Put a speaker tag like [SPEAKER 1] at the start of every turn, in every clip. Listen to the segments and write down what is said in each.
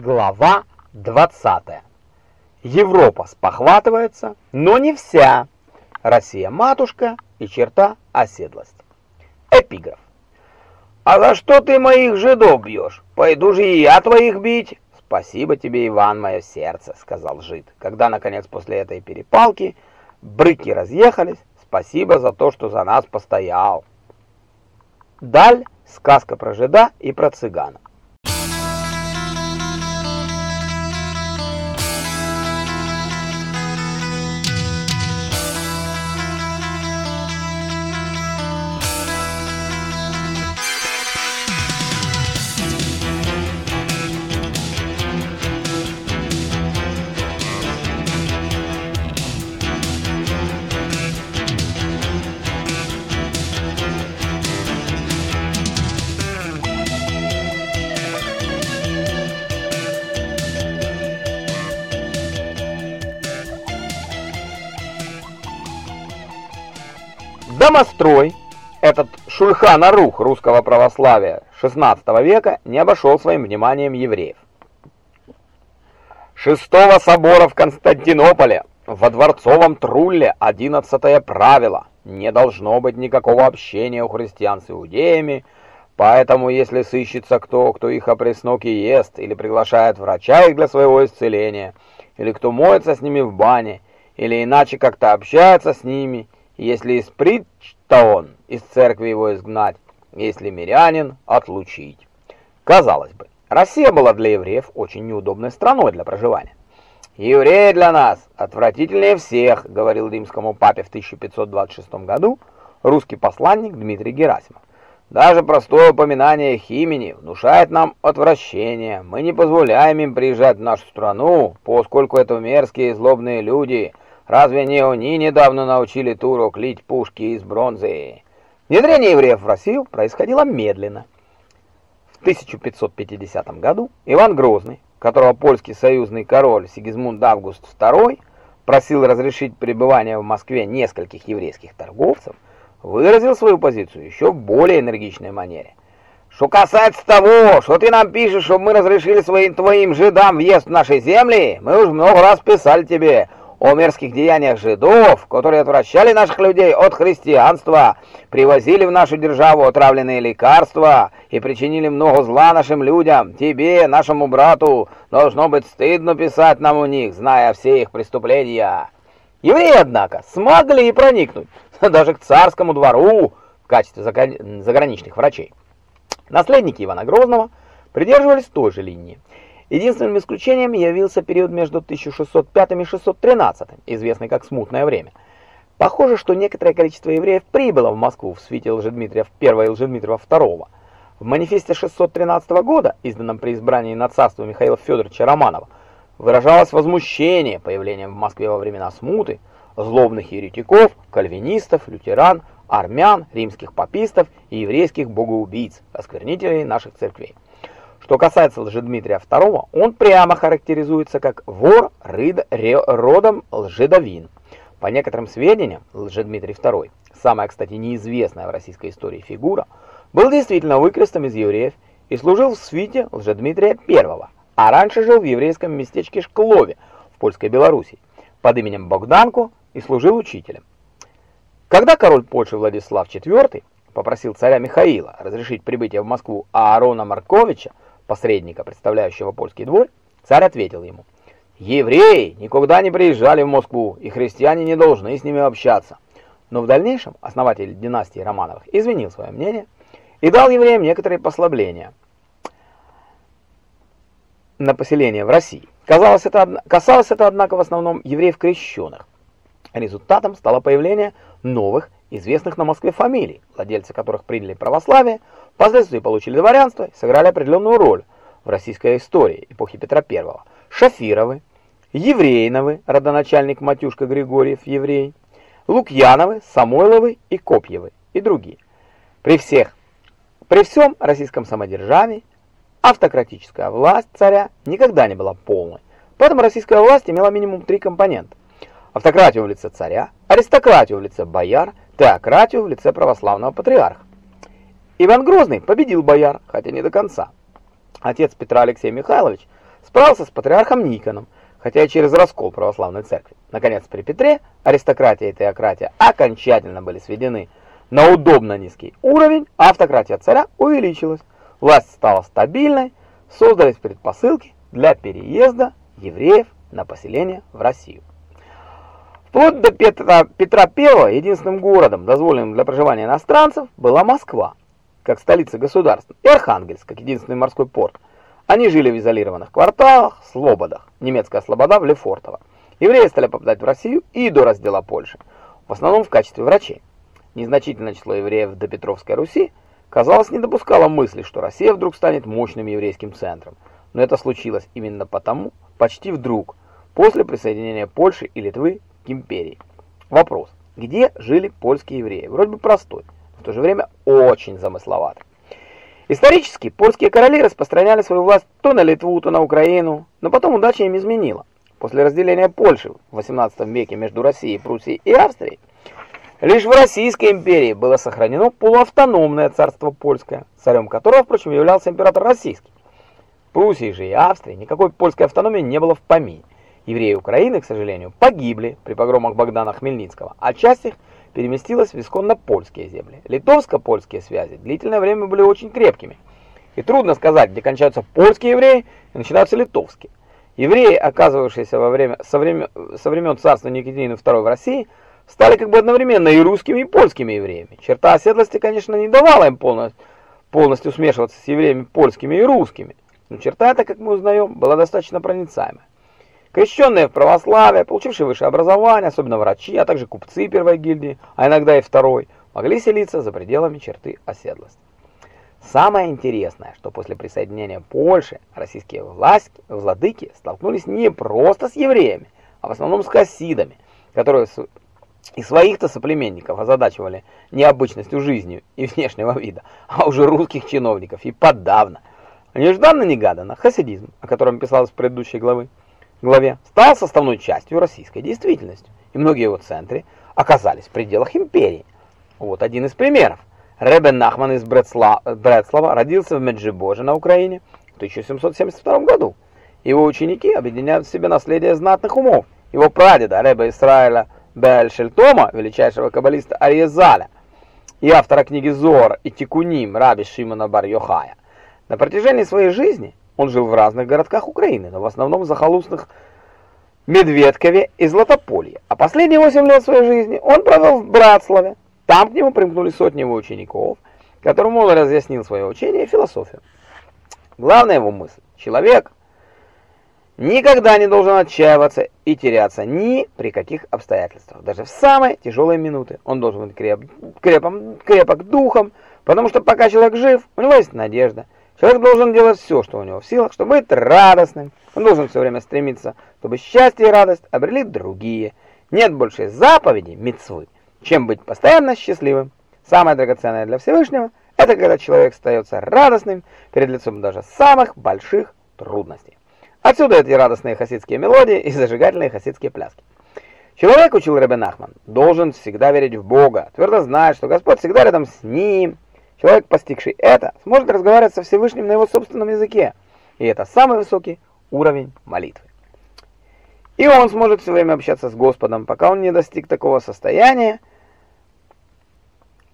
[SPEAKER 1] Глава 20. Европа спохватывается, но не вся. Россия матушка и черта оседлость. Эпиграф. А за что ты моих жидов бьешь? Пойду же и я твоих бить. Спасибо тебе, Иван, мое сердце, сказал жид. Когда наконец после этой перепалки брыки разъехались, спасибо за то, что за нас постоял. Даль сказка про жида и про цыгана. Домострой, этот шульхан-арух русского православия XVI века, не обошел своим вниманием евреев. Шестого собора в Константинополе во дворцовом трулле одиннадцатое правило. Не должно быть никакого общения у христиан с иудеями, поэтому если сыщется кто, кто их опресноки ест, или приглашает врача их для своего исцеления, или кто моется с ними в бане, или иначе как-то общается с ними, если из притч-то он, из церкви его изгнать, если мирянин, отлучить. Казалось бы, Россия была для евреев очень неудобной страной для проживания. «Евреи для нас отвратительнее всех», — говорил римскому папе в 1526 году русский посланник Дмитрий Герасимов. «Даже простое упоминание их имени внушает нам отвращение. Мы не позволяем им приезжать в нашу страну, поскольку это мерзкие и злобные люди — Разве не они недавно научили турок лить пушки из бронзы? Внедрение евреев в Россию происходило медленно. В 1550 году Иван Грозный, которого польский союзный король Сигизмунд Август II просил разрешить пребывание в Москве нескольких еврейских торговцев, выразил свою позицию еще в более энергичной манере. Что касается того, что ты нам пишешь, чтобы мы разрешили своим твоим жидам въезд в наши земли, мы уже много раз писали тебе, о мерзких деяниях жидов, которые отвращали наших людей от христианства, привозили в нашу державу отравленные лекарства и причинили много зла нашим людям. Тебе, нашему брату, должно быть стыдно писать нам у них, зная все их преступления. Евреи, однако, смогли проникнуть даже к царскому двору в качестве заграничных врачей. Наследники Ивана Грозного придерживались той же линии. Единственным исключением явился период между 1605 и 613, известный как Смутное время. Похоже, что некоторое количество евреев прибыло в Москву в свите Лжедмитрия I и Лжедмитрия II. В манифесте 613 года, изданном при избрании на царство Михаила Федоровича Романова, выражалось возмущение появлением в Москве во времена смуты злобных еретиков, кальвинистов, лютеран, армян, римских папистов и еврейских богоубийц, осквернителей наших церквей. Что касается Лжедмитрия II, он прямо характеризуется как вор рыд, ре, родом Лжедовин. По некоторым сведениям, Лжедмитрий II, самая, кстати, неизвестная в российской истории фигура, был действительно выкрестом из евреев и служил в свите Лжедмитрия I, а раньше жил в еврейском местечке Шклове в польской Белоруссии под именем Богданку и служил учителем. Когда король Польши Владислав IV попросил царя Михаила разрешить прибытие в Москву Аарона Марковича, посредника, представляющего польский двор, царь ответил ему, «Евреи никогда не приезжали в Москву, и христиане не должны с ними общаться». Но в дальнейшем основатель династии Романовых изменил свое мнение и дал евреям некоторые послабления на поселение в России. Казалось это, касалось это, однако, в основном евреев крещенных. Результатом стало появление новых, известных на Москве фамилий, владельцы которых приняли православие, Впоследствии получили дворянство и сыграли определенную роль в российской истории эпохи Петра I. Шафировы, Еврейновы, родоначальник Матюшка Григорьев, еврей, Лукьяновы, Самойловы и Копьевы и другие. При всех, при всем российском самодержавии автократическая власть царя никогда не была полной. Поэтому российская власть имела минимум три компонента. Автократию в лице царя, аристократию в лице бояр, теократию в лице православного патриарха. Иван Грозный победил бояр, хотя не до конца. Отец Петра Алексей Михайлович справился с патриархом Никоном, хотя и через раскол православной церкви. Наконец, при Петре аристократия и теократия окончательно были сведены на удобно низкий уровень, а автократия царя увеличилась. Власть стала стабильной, создались предпосылки для переезда евреев на поселение в Россию. Вплоть до Петра, Петра I единственным городом, дозволенным для проживания иностранцев, была Москва, как столица государства, и Архангельск, как единственный морской порт. Они жили в изолированных кварталах, слободах, немецкая слобода в Лефортово. Евреи стали попадать в Россию и до раздела Польши, в основном в качестве врачей. Незначительное число евреев до Петровской Руси, казалось, не допускало мысли, что Россия вдруг станет мощным еврейским центром. Но это случилось именно потому, почти вдруг, после присоединения Польши и Литвы империи. Вопрос, где жили польские евреи? Вроде бы простой, в то же время очень замысловатый. Исторически польские короли распространяли свою власть то на Литву, то на Украину, но потом удача им изменила. После разделения Польши в 18 веке между Россией, Пруссией и Австрией, лишь в Российской империи было сохранено полуавтономное царство польское, царем которого, впрочем, являлся император российский. В Пруссии же и Австрии никакой польской автономии не было в помине. Евреи Украины, к сожалению, погибли при погромах Богдана Хмельницкого, а часть их переместилась в исконно-польские земли. Литовско-польские связи длительное время были очень крепкими. И трудно сказать, где кончаются польские евреи и начинаются литовские. Евреи, оказывавшиеся во время, со, времен, со времен царствования Екатерины II в России, стали как бы одновременно и русскими, и польскими евреями. Черта оседлости, конечно, не давала им полностью, полностью смешиваться с евреями польскими и русскими, но черта эта, как мы узнаем, была достаточно проницаемая. Крещенные в православие, получившие высшее образование, особенно врачи, а также купцы первой гильдии, а иногда и второй, могли селиться за пределами черты оседлости. Самое интересное, что после присоединения Польши российские власти, владыки столкнулись не просто с евреями, а в основном с хасидами, которые и своих-то соплеменников озадачивали необычностью жизни и внешнего вида, а уже русских чиновников и подавно. Нежданно-негаданно хасидизм, о котором писалось в предыдущей главе, главе стал составной частью российской действительности, и многие его центры оказались в пределах империи. Вот один из примеров. Ребен Нахман из Бретслава родился в Меджибоже на Украине в 1772 году. Его ученики объединяют в себе наследие знатных умов. Его прадеда Ребе Исраэля Бельшельтома, величайшего каббалиста Ариезаля, и автора книги Зор и Тикуним Раби Шимона Бар-Йохая. На протяжении своей жизни он жил в разных городках Украины, но в основном в захолустных Медведкове и Златополье. А последние 8 лет своей жизни он провел в Братславе. Там к нему примкнули сотни его учеников, которым он разъяснил свое учение и философию. Главная его мысль – человек никогда не должен отчаиваться и теряться ни при каких обстоятельствах. Даже в самые тяжелые минуты он должен быть креп, крепок духом, потому что пока человек жив, у него есть надежда – Человек должен делать все, что у него в силах, чтобы быть радостным. Он должен все время стремиться, чтобы счастье и радость обрели другие. Нет больше заповеди, мицвы, чем быть постоянно счастливым. Самое драгоценное для Всевышнего – это когда человек остается радостным перед лицом даже самых больших трудностей. Отсюда эти радостные хасидские мелодии и зажигательные хасидские пляски. Человек, учил Рабин Ахман, должен всегда верить в Бога, твердо знать, что Господь всегда рядом с ним – Человек, постигший это, сможет разговаривать со Всевышним на его собственном языке, и это самый высокий уровень молитвы. И он сможет все время общаться с Господом, пока он не достиг такого состояния,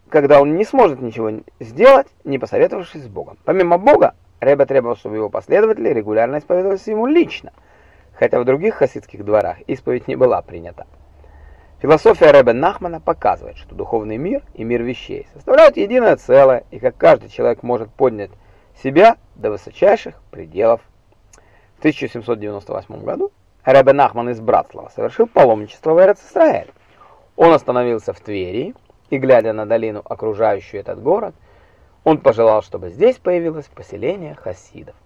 [SPEAKER 1] когда он не сможет ничего сделать, не посоветовавшись с Богом. Помимо Бога, Ребе требовал, чтобы его последователи регулярно исповедовались ему лично, хотя в других хасидских дворах исповедь не была принята. Философия Ребен Нахмана показывает, что духовный мир и мир вещей составляют единое целое, и как каждый человек может поднять себя до высочайших пределов. В 1798 году Ребен Нахман из Братслава совершил паломничество в Эрец-Исраэль. Он остановился в Твери, и, глядя на долину, окружающую этот город, он пожелал, чтобы здесь появилось поселение хасидов.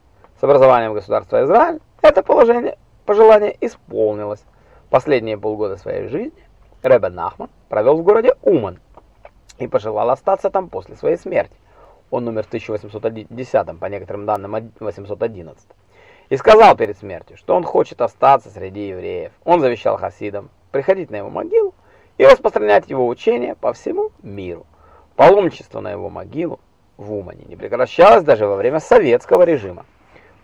[SPEAKER 1] С образованием государства Израиль это положение, пожелание исполнилось. Последние полгода своей жизни Ребе Нахман провел в городе Уман и пожелал остаться там после своей смерти. Он умер в 1810, по некоторым данным 811. И сказал перед смертью, что он хочет остаться среди евреев. Он завещал хасидам приходить на его могилу и распространять его учения по всему миру. Паломничество на его могилу в Умане не прекращалось даже во время советского режима.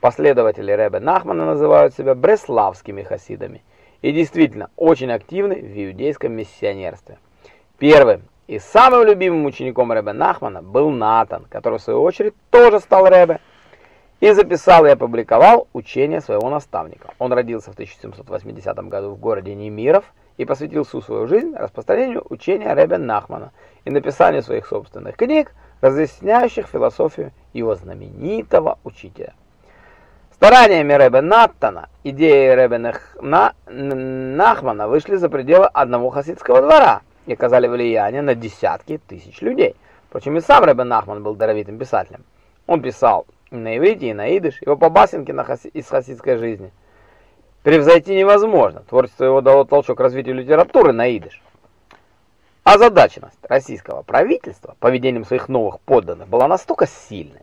[SPEAKER 1] Последователи Ребе Нахмана называют себя бреславскими хасидами и действительно очень активны в иудейском миссионерстве. Первым и самым любимым учеником Ребе Нахмана был Натан, который в свою очередь тоже стал Ребе и записал и опубликовал учение своего наставника. Он родился в 1780 году в городе Немиров и посвятил всю свою жизнь распространению учения Ребе Нахмана и написанию своих собственных книг, разъясняющих философию его знаменитого учителя. Стараниями Ребе Наттана идеи Ребе Нахмана вышли за пределы одного хасидского двора и оказали влияние на десятки тысяч людей. Впрочем, и сам Ребе Нахман был даровитым писателем. Он писал на иврите и на идыш, его побасенки на хаси... из хасидской жизни. Превзойти невозможно. Творчество его дало толчок развитию литературы на идыш. Озадаченность российского правительства поведением своих новых подданных была настолько сильной,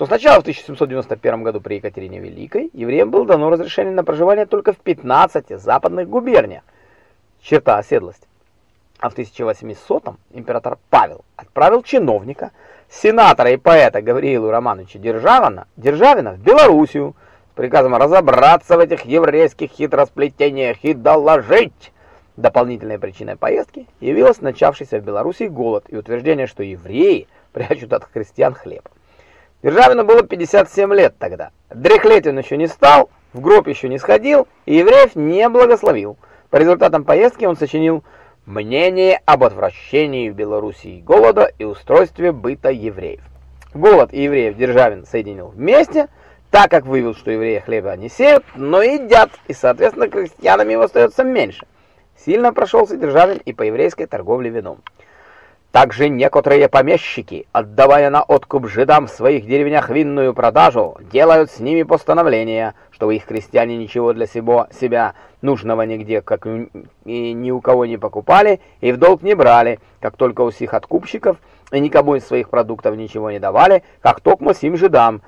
[SPEAKER 1] что сначала в 1791 году при Екатерине Великой евреям было дано разрешение на проживание только в 15 западных губерниях, черта оседлости. А в 1800 император Павел отправил чиновника, сенатора и поэта Гавриилу Романовича Державина, Державина в Белоруссию с приказом разобраться в этих еврейских хитросплетениях и доложить. Дополнительной причиной поездки явилась начавшийся в Белоруссии голод и утверждение, что евреи прячут от христиан хлеб. Державину было 57 лет тогда. Дряхлеть он еще не стал, в гроб еще не сходил и евреев не благословил. По результатам поездки он сочинил «Мнение об отвращении в Белоруссии голода и устройстве быта евреев». Голод и евреев Державин соединил вместе, так как вывел, что евреи хлеба не сеют, но едят, и, соответственно, крестьянам его остается меньше. Сильно прошелся Державин и по еврейской торговле вином. Также некоторые помещики, отдавая на откуп жидам в своих деревнях винную продажу, делают с ними постановление, чтобы их крестьяне ничего для себя, себя нужного нигде, как и ни у кого не покупали и в долг не брали, как только у всех откупщиков, и никому из своих продуктов ничего не давали, как токмо сим жидам,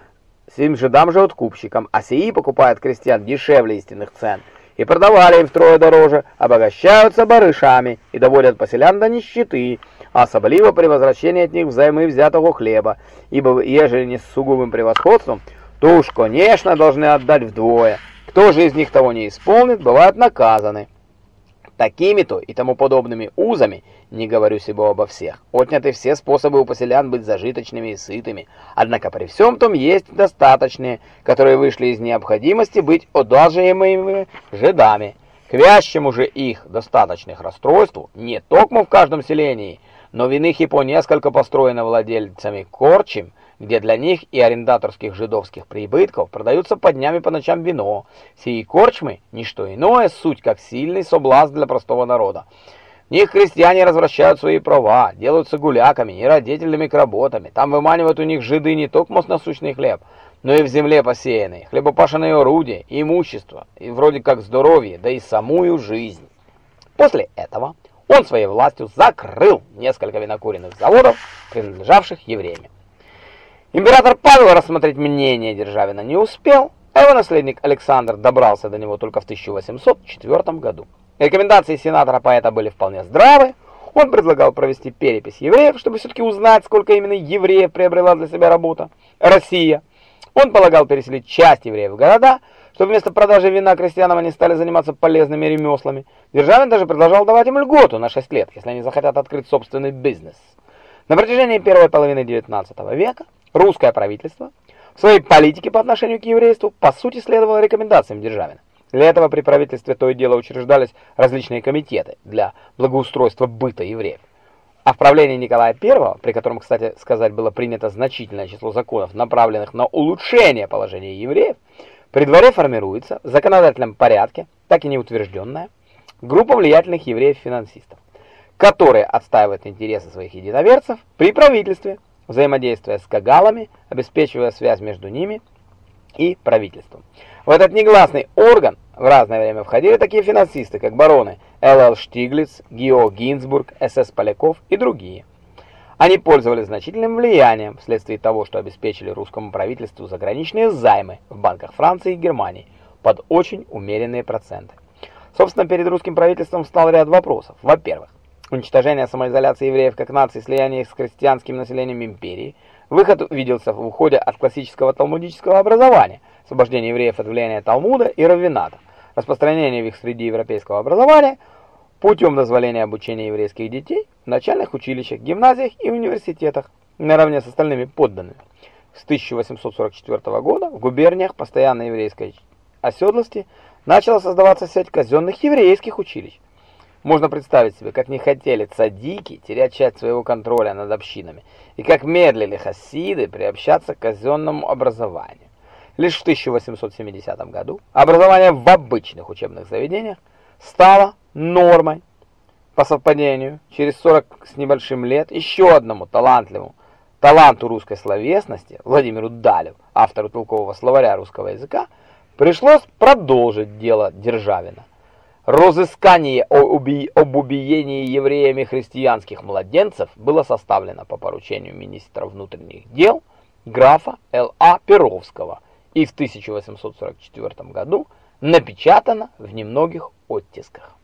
[SPEAKER 1] сим жидам же откупщикам, а сии покупают крестьян дешевле истинных цен и продавали им втрое дороже, обогащаются барышами и доводят поселян до нищеты, особливо при возвращении от них взаймы взятого хлеба, ибо ежели не с сугубым превосходством, то уж, конечно, должны отдать вдвое. Кто же из них того не исполнит, бывают наказаны. Такими-то и тому подобными узами, не говорю себе обо всех, отняты все способы у поселян быть зажиточными и сытыми, однако при всем том есть достаточные, которые вышли из необходимости быть одалживаемыми жидами. К вящему же их достаточных расстройству не только в каждом селении – но в иных и по несколько построено владельцами корчим, где для них и арендаторских жидовских прибытков продаются по дням и по ночам вино. Сии корчмы – ничто иное, суть как сильный соблазн для простого народа. В них крестьяне развращают свои права, делаются гуляками, нерадительными к работами. Там выманивают у них жиды не только насущный хлеб, но и в земле посеянные, хлебопашенные орудия, имущество, и вроде как здоровье, да и самую жизнь. После этого он своей властью закрыл несколько винокуренных заводов, принадлежавших евреям. Император Павел рассмотреть мнение Державина не успел, а его наследник Александр добрался до него только в 1804 году. Рекомендации сенатора-поэта были вполне здравы. Он предлагал провести перепись евреев, чтобы все-таки узнать, сколько именно евреев приобрела для себя работа. Россия. Он полагал переселить часть евреев в города, чтобы вместо продажи вина крестьянам они стали заниматься полезными ремеслами. Державин даже предложил давать им льготу на 6 лет, если они захотят открыть собственный бизнес. На протяжении первой половины 19 века русское правительство в своей политике по отношению к еврейству по сути следовало рекомендациям Державина. Для этого при правительстве то и дело учреждались различные комитеты для благоустройства быта евреев. А в правлении Николая I, при котором, кстати сказать, было принято значительное число законов, направленных на улучшение положения евреев, при дворе формируется в законодательном порядке, так и не утвержденная, группа влиятельных евреев-финансистов, которые отстаивают интересы своих единоверцев при правительстве, взаимодействуя с кагалами, обеспечивая связь между ними и правительством. В этот негласный орган в разное время входили такие финансисты, как бароны Л.Л. Штиглиц, Гео Гинзбург, С.С. Поляков и другие. Они пользовались значительным влиянием вследствие того, что обеспечили русскому правительству заграничные займы в банках Франции и Германии под очень умеренные проценты. Собственно, перед русским правительством встал ряд вопросов. Во-первых, уничтожение самоизоляции евреев как нации, слияние с крестьянским населением империи. Выход виделся в уходе от классического талмудического образования, освобождение евреев от влияния Талмуда и Раввината, распространение в их среде европейского образования путем дозволения обучения еврейских детей в начальных училищах, гимназиях и университетах наравне с остальными подданными. С 1844 года в губерниях постоянной еврейской оседлости начала создаваться сеть казенных еврейских училищ. Можно представить себе, как не хотели цадики терять часть своего контроля над общинами, и как медлили хасиды приобщаться к казенному образованию. Лишь в 1870 году образование в обычных учебных заведениях стало нормой. По совпадению, через 40 с небольшим лет еще одному талантливому таланту русской словесности Владимиру Далю, автору толкового словаря русского языка, пришлось продолжить дело Державина. Розыскание об убиении евреями христианских младенцев было составлено по поручению министра внутренних дел графа Л.А. Перовского и в 1844 году напечатано в немногих оттисках.